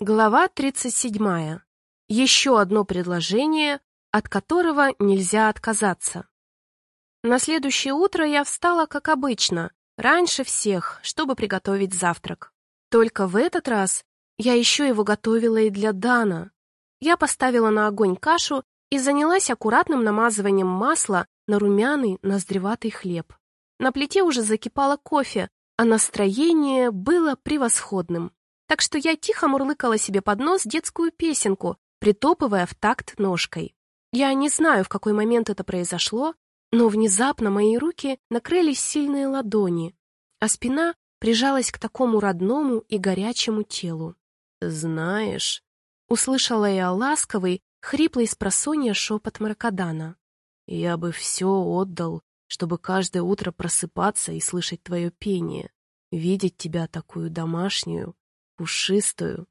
Глава 37. Еще одно предложение, от которого нельзя отказаться. На следующее утро я встала, как обычно, раньше всех, чтобы приготовить завтрак. Только в этот раз я еще его готовила и для Дана. Я поставила на огонь кашу и занялась аккуратным намазыванием масла на румяный ноздреватый хлеб. На плите уже закипало кофе, а настроение было превосходным так что я тихо мурлыкала себе под нос детскую песенку, притопывая в такт ножкой. Я не знаю, в какой момент это произошло, но внезапно мои руки накрылись сильные ладони, а спина прижалась к такому родному и горячему телу. «Знаешь...» — услышала я ласковый, хриплый с просонья шепот Маркадана. «Я бы все отдал, чтобы каждое утро просыпаться и слышать твое пение, видеть тебя такую домашнюю, пушистую.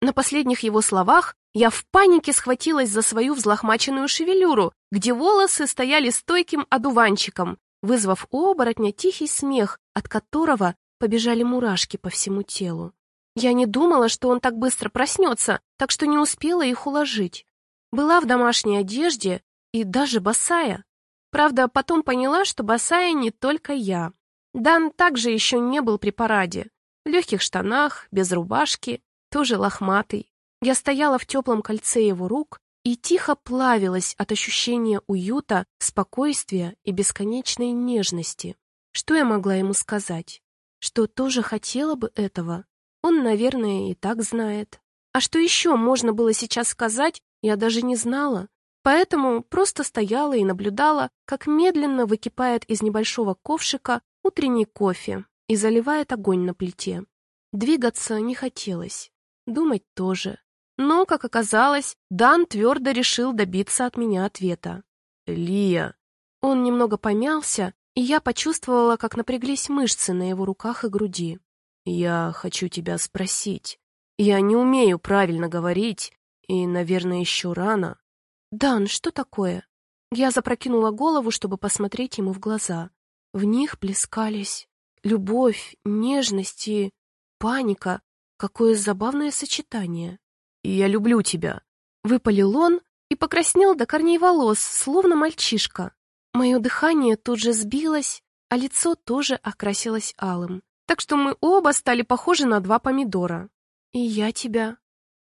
На последних его словах я в панике схватилась за свою взлохмаченную шевелюру, где волосы стояли стойким одуванчиком, вызвав у оборотня тихий смех, от которого побежали мурашки по всему телу. Я не думала, что он так быстро проснется, так что не успела их уложить. Была в домашней одежде и даже босая. Правда, потом поняла, что босая не только я. Дан также еще не был при параде легких штанах, без рубашки, тоже лохматый. Я стояла в теплом кольце его рук и тихо плавилась от ощущения уюта, спокойствия и бесконечной нежности. Что я могла ему сказать? Что тоже хотела бы этого? Он, наверное, и так знает. А что еще можно было сейчас сказать, я даже не знала. Поэтому просто стояла и наблюдала, как медленно выкипает из небольшого ковшика утренний кофе, и заливает огонь на плите. Двигаться не хотелось, думать тоже. Но, как оказалось, Дан твердо решил добиться от меня ответа. «Лия!» Он немного помялся, и я почувствовала, как напряглись мышцы на его руках и груди. «Я хочу тебя спросить. Я не умею правильно говорить, и, наверное, еще рано». «Дан, что такое?» Я запрокинула голову, чтобы посмотреть ему в глаза. В них плескались Любовь, нежность и паника. Какое забавное сочетание. «Я люблю тебя», — выпалил он и покраснел до корней волос, словно мальчишка. Мое дыхание тут же сбилось, а лицо тоже окрасилось алым. Так что мы оба стали похожи на два помидора. И я тебя.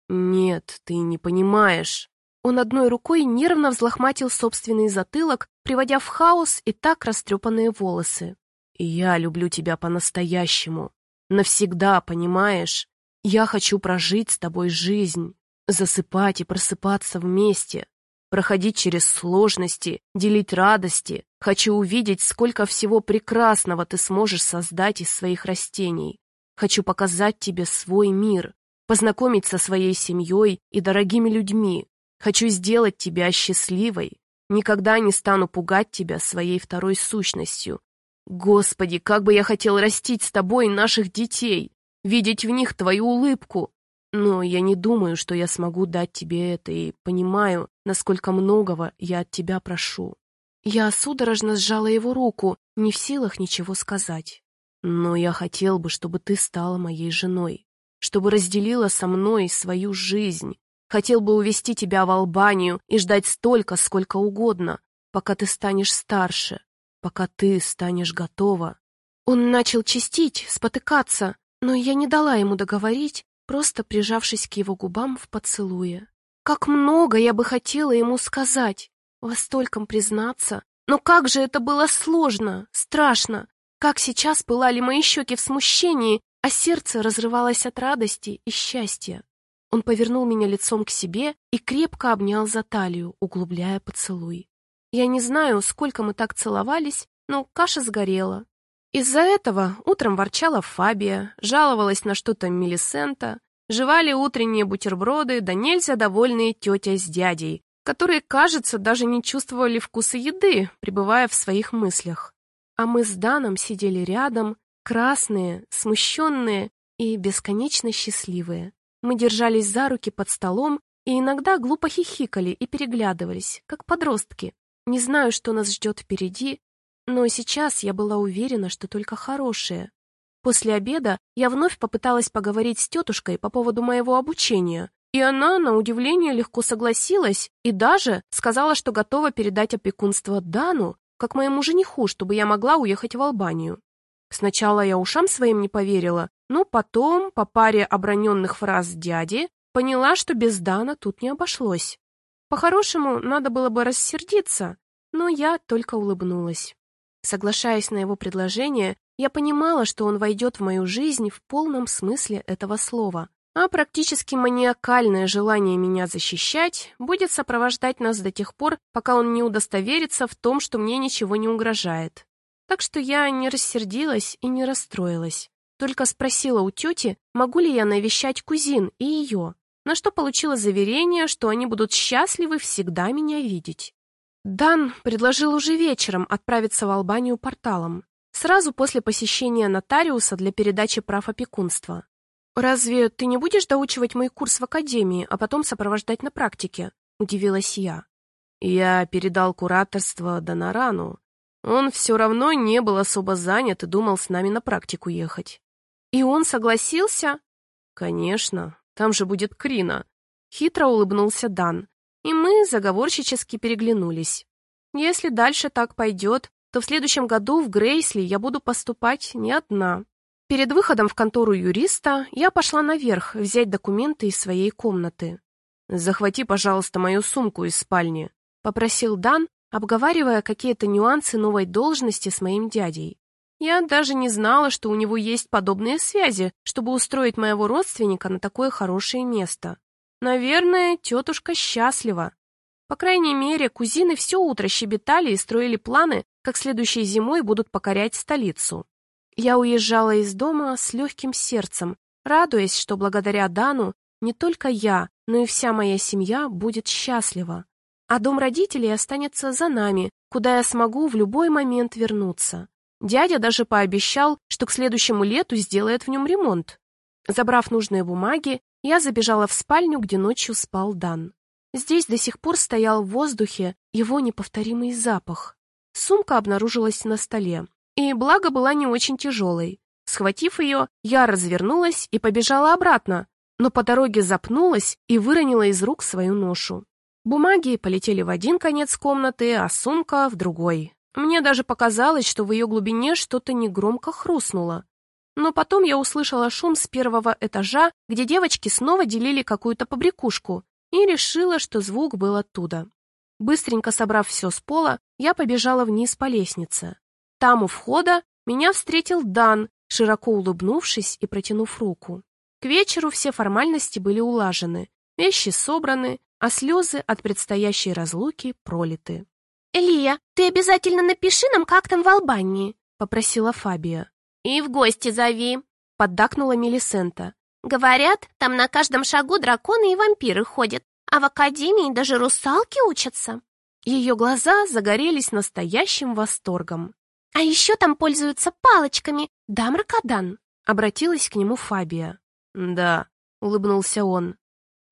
Нет, ты не понимаешь. Он одной рукой нервно взлохматил собственный затылок, приводя в хаос и так растрепанные волосы. Я люблю тебя по-настоящему. Навсегда, понимаешь? Я хочу прожить с тобой жизнь, засыпать и просыпаться вместе, проходить через сложности, делить радости. Хочу увидеть, сколько всего прекрасного ты сможешь создать из своих растений. Хочу показать тебе свой мир, познакомить со своей семьей и дорогими людьми. Хочу сделать тебя счастливой. Никогда не стану пугать тебя своей второй сущностью, Господи, как бы я хотел растить с тобой наших детей, видеть в них твою улыбку. Но я не думаю, что я смогу дать тебе это, и понимаю, насколько многого я от тебя прошу. Я судорожно сжала его руку, не в силах ничего сказать. Но я хотел бы, чтобы ты стала моей женой, чтобы разделила со мной свою жизнь. Хотел бы увести тебя в Албанию и ждать столько, сколько угодно, пока ты станешь старше, пока ты станешь готова. Он начал чистить, спотыкаться, но я не дала ему договорить, просто прижавшись к его губам в поцелуе. Как много я бы хотела ему сказать, во стольком признаться, но как же это было сложно, страшно, как сейчас пылали мои щеки в смущении, а сердце разрывалось от радости и счастья. Он повернул меня лицом к себе и крепко обнял за талию, углубляя поцелуй. Я не знаю, сколько мы так целовались, но каша сгорела. Из-за этого утром ворчала Фабия, жаловалась на что-то Мелисента, жевали утренние бутерброды, да нельзя довольные тетя с дядей, которые, кажется, даже не чувствовали вкуса еды, пребывая в своих мыслях. А мы с Даном сидели рядом, красные, смущенные и бесконечно счастливые. Мы держались за руки под столом и иногда глупо хихикали и переглядывались, как подростки. Не знаю, что нас ждет впереди, но сейчас я была уверена, что только хорошее. После обеда я вновь попыталась поговорить с тетушкой по поводу моего обучения, и она, на удивление, легко согласилась и даже сказала, что готова передать опекунство Дану, как моему жениху, чтобы я могла уехать в Албанию. Сначала я ушам своим не поверила, но потом, по паре оброненных фраз дяди, поняла, что без Дана тут не обошлось. По-хорошему, надо было бы рассердиться, но я только улыбнулась. Соглашаясь на его предложение, я понимала, что он войдет в мою жизнь в полном смысле этого слова, а практически маниакальное желание меня защищать будет сопровождать нас до тех пор, пока он не удостоверится в том, что мне ничего не угрожает. Так что я не рассердилась и не расстроилась. Только спросила у тети, могу ли я навещать кузин и ее, на что получила заверение, что они будут счастливы всегда меня видеть. Дан предложил уже вечером отправиться в Албанию порталом, сразу после посещения нотариуса для передачи прав опекунства. «Разве ты не будешь доучивать мой курс в академии, а потом сопровождать на практике?» – удивилась я. Я передал кураторство Донарану. Он все равно не был особо занят и думал с нами на практику ехать. «И он согласился?» «Конечно, там же будет Крина», — хитро улыбнулся Дан, и мы заговорщически переглянулись. «Если дальше так пойдет, то в следующем году в Грейсли я буду поступать не одна. Перед выходом в контору юриста я пошла наверх взять документы из своей комнаты. «Захвати, пожалуйста, мою сумку из спальни», — попросил Дан, обговаривая какие-то нюансы новой должности с моим дядей. Я даже не знала, что у него есть подобные связи, чтобы устроить моего родственника на такое хорошее место. Наверное, тетушка счастлива. По крайней мере, кузины все утро щебетали и строили планы, как следующей зимой будут покорять столицу. Я уезжала из дома с легким сердцем, радуясь, что благодаря Дану не только я, но и вся моя семья будет счастлива. А дом родителей останется за нами, куда я смогу в любой момент вернуться. Дядя даже пообещал, что к следующему лету сделает в нем ремонт. Забрав нужные бумаги, я забежала в спальню, где ночью спал Дан. Здесь до сих пор стоял в воздухе его неповторимый запах. Сумка обнаружилась на столе, и благо была не очень тяжелой. Схватив ее, я развернулась и побежала обратно, но по дороге запнулась и выронила из рук свою ношу. Бумаги полетели в один конец комнаты, а сумка — в другой. Мне даже показалось, что в ее глубине что-то негромко хрустнуло. Но потом я услышала шум с первого этажа, где девочки снова делили какую-то побрякушку, и решила, что звук был оттуда. Быстренько собрав все с пола, я побежала вниз по лестнице. Там у входа меня встретил Дан, широко улыбнувшись и протянув руку. К вечеру все формальности были улажены, вещи собраны, а слезы от предстоящей разлуки пролиты. «Элия, ты обязательно напиши нам, как там в Албании», — попросила Фабия. «И в гости зови», — поддакнула Мелисента. Говорят, там на каждом шагу драконы и вампиры ходят, а в академии даже русалки учатся. Ее глаза загорелись настоящим восторгом. А еще там пользуются палочками, да, Маркадан? Обратилась к нему Фабия. Да, улыбнулся он.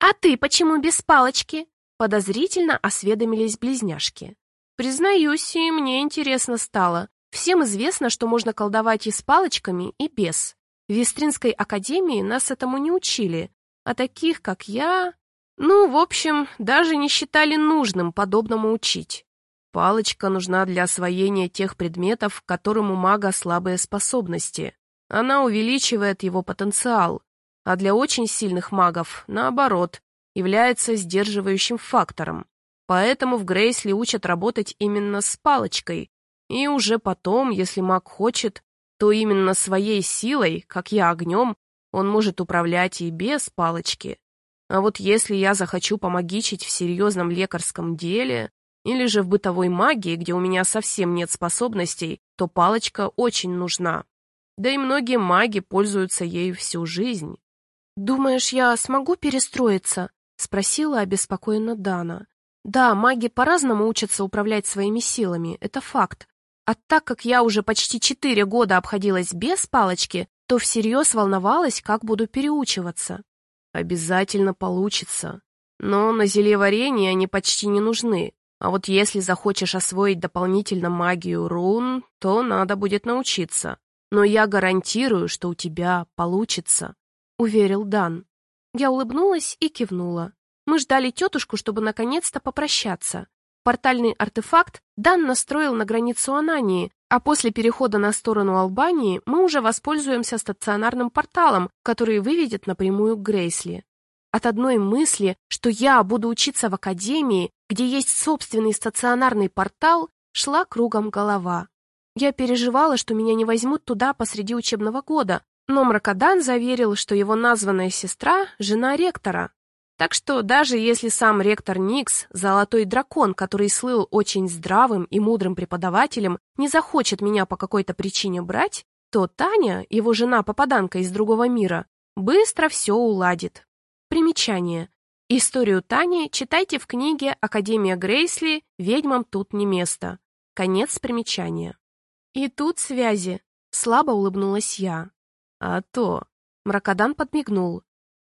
А ты почему без палочки? Подозрительно осведомились близняшки. Признаюсь, и мне интересно стало. Всем известно, что можно колдовать и с палочками, и без. В Вестринской академии нас этому не учили, а таких, как я... Ну, в общем, даже не считали нужным подобному учить. Палочка нужна для освоения тех предметов, которым у мага слабые способности. Она увеличивает его потенциал, а для очень сильных магов, наоборот, является сдерживающим фактором. Поэтому в Грейсли учат работать именно с палочкой, и уже потом, если маг хочет, то именно своей силой, как я огнем, он может управлять и без палочки. А вот если я захочу помогичить в серьезном лекарском деле или же в бытовой магии, где у меня совсем нет способностей, то палочка очень нужна. Да и многие маги пользуются ею всю жизнь. «Думаешь, я смогу перестроиться?» — спросила обеспокоенно Дана. «Да, маги по-разному учатся управлять своими силами, это факт. А так как я уже почти четыре года обходилась без палочки, то всерьез волновалась, как буду переучиваться. Обязательно получится. Но на зельеварении они почти не нужны. А вот если захочешь освоить дополнительно магию рун, то надо будет научиться. но я гарантирую, что у тебя получится», — уверил Дан. Я улыбнулась и кивнула. Мы ждали тетушку, чтобы наконец-то попрощаться. Портальный артефакт Дан настроил на границу Анании, а после перехода на сторону Албании мы уже воспользуемся стационарным порталом, который выведет напрямую к Грейсли. От одной мысли, что я буду учиться в академии, где есть собственный стационарный портал, шла кругом голова. Я переживала, что меня не возьмут туда посреди учебного года, но Мракодан заверил, что его названная сестра – жена ректора. Так что даже если сам ректор Никс, золотой дракон, который слыл очень здравым и мудрым преподавателем, не захочет меня по какой-то причине брать, то Таня, его жена-попаданка из другого мира, быстро все уладит. Примечание. Историю Тани читайте в книге «Академия Грейсли. Ведьмам тут не место». Конец примечания. И тут связи. Слабо улыбнулась я. А то. Мракодан подмигнул.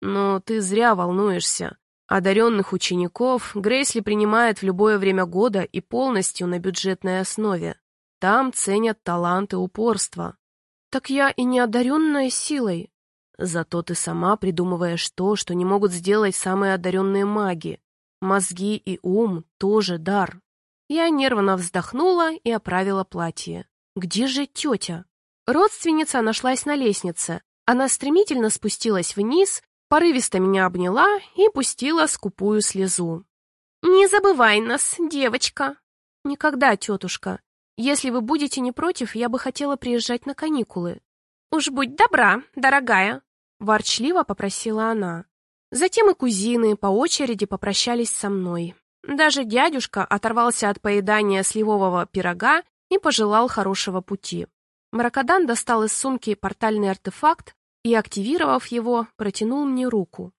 Но ты зря волнуешься. Одаренных учеников Грейсли принимает в любое время года и полностью на бюджетной основе. Там ценят талант и упорство. Так я и не одаренная силой. Зато ты сама придумываешь то, что не могут сделать самые одаренные маги. Мозги и ум тоже дар. Я нервно вздохнула и оправила платье. Где же тетя? Родственница нашлась на лестнице. Она стремительно спустилась вниз, порывисто меня обняла и пустила скупую слезу. «Не забывай нас, девочка!» «Никогда, тетушка. Если вы будете не против, я бы хотела приезжать на каникулы». «Уж будь добра, дорогая!» Ворчливо попросила она. Затем и кузины по очереди попрощались со мной. Даже дядюшка оторвался от поедания сливового пирога и пожелал хорошего пути. Маракадан достал из сумки портальный артефакт и, активировав его, протянул мне руку.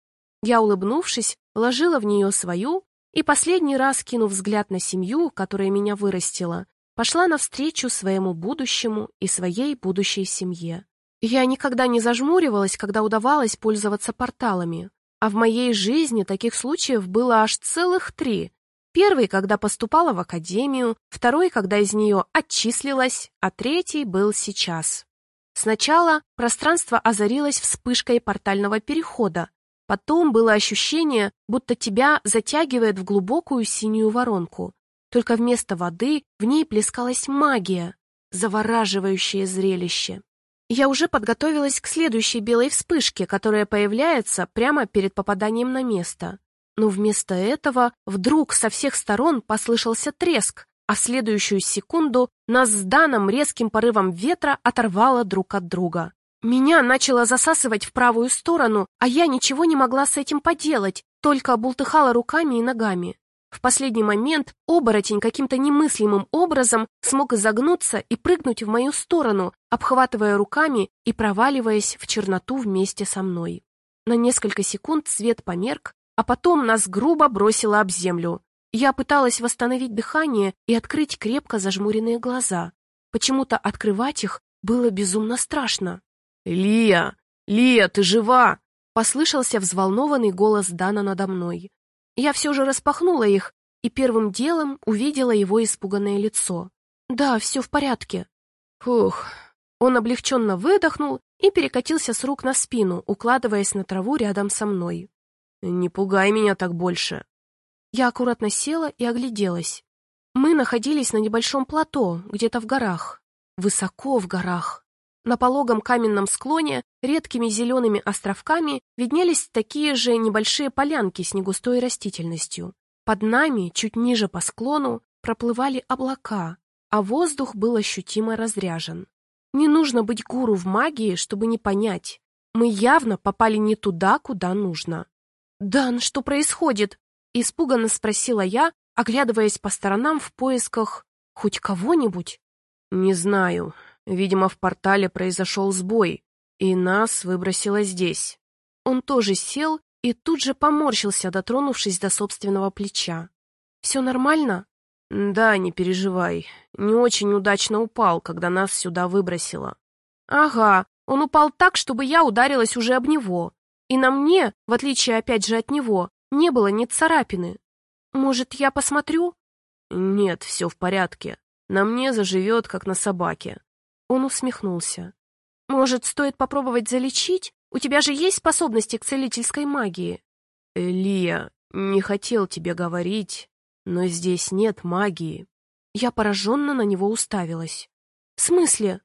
Я, улыбнувшись, вложила в нее свою и, последний раз кинув взгляд на семью, которая меня вырастила, пошла навстречу своему будущему и своей будущей семье. Я никогда не зажмуривалась, когда удавалось пользоваться порталами, а в моей жизни таких случаев было аж целых три, Первый, когда поступала в академию, второй, когда из нее отчислилась, а третий был сейчас. Сначала пространство озарилось вспышкой портального перехода. Потом было ощущение, будто тебя затягивает в глубокую синюю воронку. Только вместо воды в ней плескалась магия, завораживающее зрелище. Я уже подготовилась к следующей белой вспышке, которая появляется прямо перед попаданием на место. Но вместо этого вдруг со всех сторон послышался треск, а в следующую секунду нас с Даном резким порывом ветра оторвало друг от друга. Меня начало засасывать в правую сторону, а я ничего не могла с этим поделать, только бултыхала руками и ногами. В последний момент оборотень каким-то немыслимым образом смог изогнуться и прыгнуть в мою сторону, обхватывая руками и проваливаясь в черноту вместе со мной. На несколько секунд свет померк, а потом нас грубо бросило об землю. Я пыталась восстановить дыхание и открыть крепко зажмуренные глаза. Почему-то открывать их было безумно страшно. «Лия! Лия, ты жива!» Послышался взволнованный голос Дана надо мной. Я все же распахнула их и первым делом увидела его испуганное лицо. «Да, все в порядке». Фух. Он облегченно выдохнул и перекатился с рук на спину, укладываясь на траву рядом со мной. «Не пугай меня так больше». Я аккуратно села и огляделась. Мы находились на небольшом плато, где-то в горах. Высоко в горах. На пологом каменном склоне редкими зелеными островками виднелись такие же небольшие полянки с негустой растительностью. Под нами, чуть ниже по склону, проплывали облака, а воздух был ощутимо разряжен. Не нужно быть гуру в магии, чтобы не понять. Мы явно попали не туда, куда нужно. «Дан, что происходит?» — испуганно спросила я, оглядываясь по сторонам в поисках хоть кого-нибудь. «Не знаю. Видимо, в портале произошел сбой, и нас выбросило здесь». Он тоже сел и тут же поморщился, дотронувшись до собственного плеча. «Все нормально?» «Да, не переживай. Не очень удачно упал, когда нас сюда выбросило». «Ага, он упал так, чтобы я ударилась уже об него. И на мне, в отличие опять же от него, не было ни царапины. Может, я посмотрю? Нет, все в порядке. На мне заживет, как на собаке. Он усмехнулся. Может, стоит попробовать залечить? У тебя же есть способности к целительской магии. Лия, не хотел тебе говорить, но здесь нет магии. Я пораженно на него уставилась. В смысле?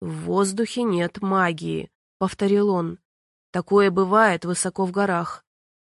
В воздухе нет магии, повторил он. Такое бывает высоко в горах.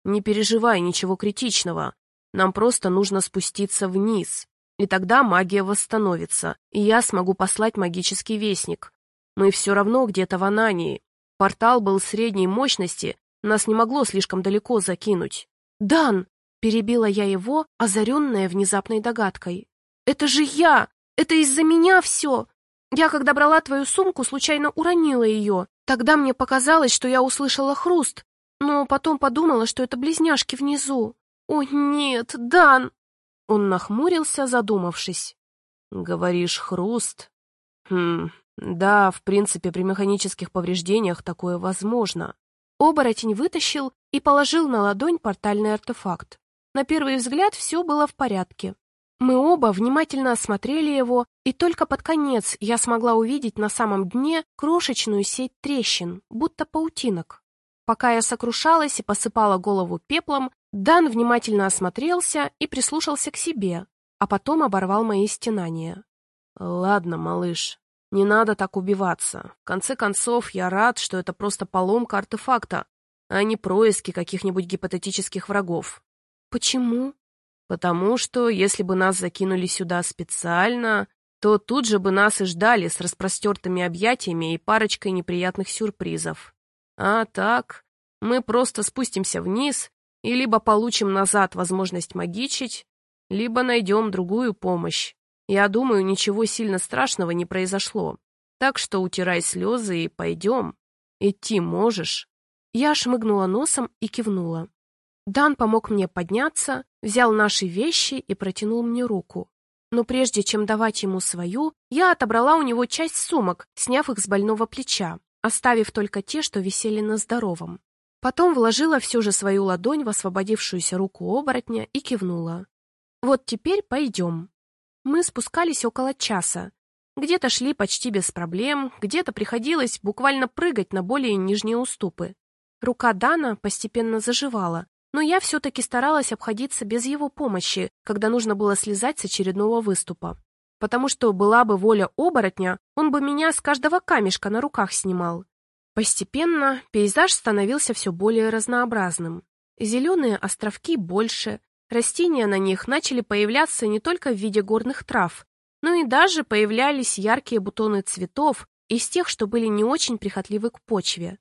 Не переживай ничего критичного. Нам просто нужно спуститься вниз, и тогда магия восстановится, и я смогу послать магический вестник. Мы все равно где-то в Анании. Портал был средней мощности, нас не могло слишком далеко закинуть. «Дан!» — перебила я его, озаренная внезапной догадкой. «Это же я! Это из-за меня все! Я, когда брала твою сумку, случайно уронила ее. Тогда мне показалось, что я услышала хруст, но потом подумала, что это близняшки внизу. О, нет, Дан!» Он нахмурился, задумавшись. «Говоришь, хруст? Хм, да, в принципе, при механических повреждениях такое возможно». Оборотень вытащил и положил на ладонь портальный артефакт. На первый взгляд все было в порядке. Мы оба внимательно осмотрели его, и только под конец я смогла увидеть на самом дне крошечную сеть трещин, будто паутинок. Пока я сокрушалась и посыпала голову пеплом, Дан внимательно осмотрелся и прислушался к себе, а потом оборвал мои стенания. «Ладно, малыш, не надо так убиваться. В конце концов, я рад, что это просто поломка артефакта, а не происки каких-нибудь гипотетических врагов». «Почему?» «Потому что, если бы нас закинули сюда специально, то тут же бы нас и ждали с распростертыми объятиями и парочкой неприятных сюрпризов. А так, мы просто спустимся вниз и либо получим назад возможность магичить, либо найдем другую помощь. Я думаю, ничего сильно страшного не произошло. Так что утирай слезы и пойдем. Идти можешь?» Я шмыгнула носом и кивнула. Дан помог мне подняться, взял наши вещи и протянул мне руку. Но прежде чем давать ему свою, я отобрала у него часть сумок, сняв их с больного плеча, оставив только те, что висели на здоровом. Потом вложила все же свою ладонь в освободившуюся руку оборотня и кивнула. «Вот теперь пойдем». Мы спускались около часа. Где-то шли почти без проблем, где-то приходилось буквально прыгать на более нижние уступы. Рука Дана постепенно заживала, но я все-таки старалась обходиться без его помощи, когда нужно было слезать с очередного выступа. Потому что была бы воля оборотня, он бы меня с каждого камешка на руках снимал. Постепенно пейзаж становился все более разнообразным. Зеленые островки больше, растения на них начали появляться не только в виде горных трав, но и даже появлялись яркие бутоны цветов из тех, что были не очень прихотливы к почве.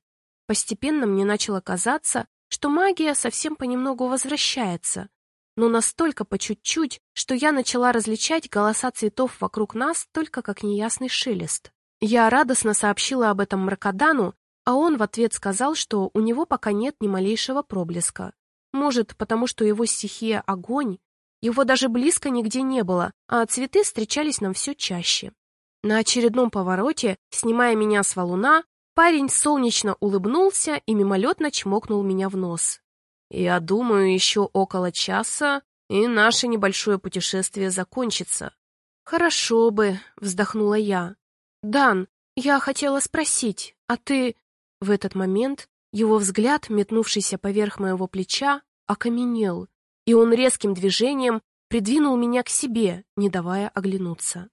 Постепенно мне начало казаться, что магия совсем понемногу возвращается, но настолько по чуть-чуть, что я начала различать голоса цветов вокруг нас только как неясный шелест. Я радостно сообщила об этом Мракодану, а он в ответ сказал, что у него пока нет ни малейшего проблеска. Может, потому что его стихия — огонь, его даже близко нигде не было, а цветы встречались нам все чаще. На очередном повороте, снимая меня с валуна, парень солнечно улыбнулся и мимолетно чмокнул меня в нос. «Я думаю, еще около часа, и наше небольшое путешествие закончится». «Хорошо бы», — вздохнула я. «Дан, я хотела спросить, а ты в этот момент его взгляд, метнувшийся поверх моего плеча, окаменел, и он резким движением придвинул меня к себе, не давая оглянуться.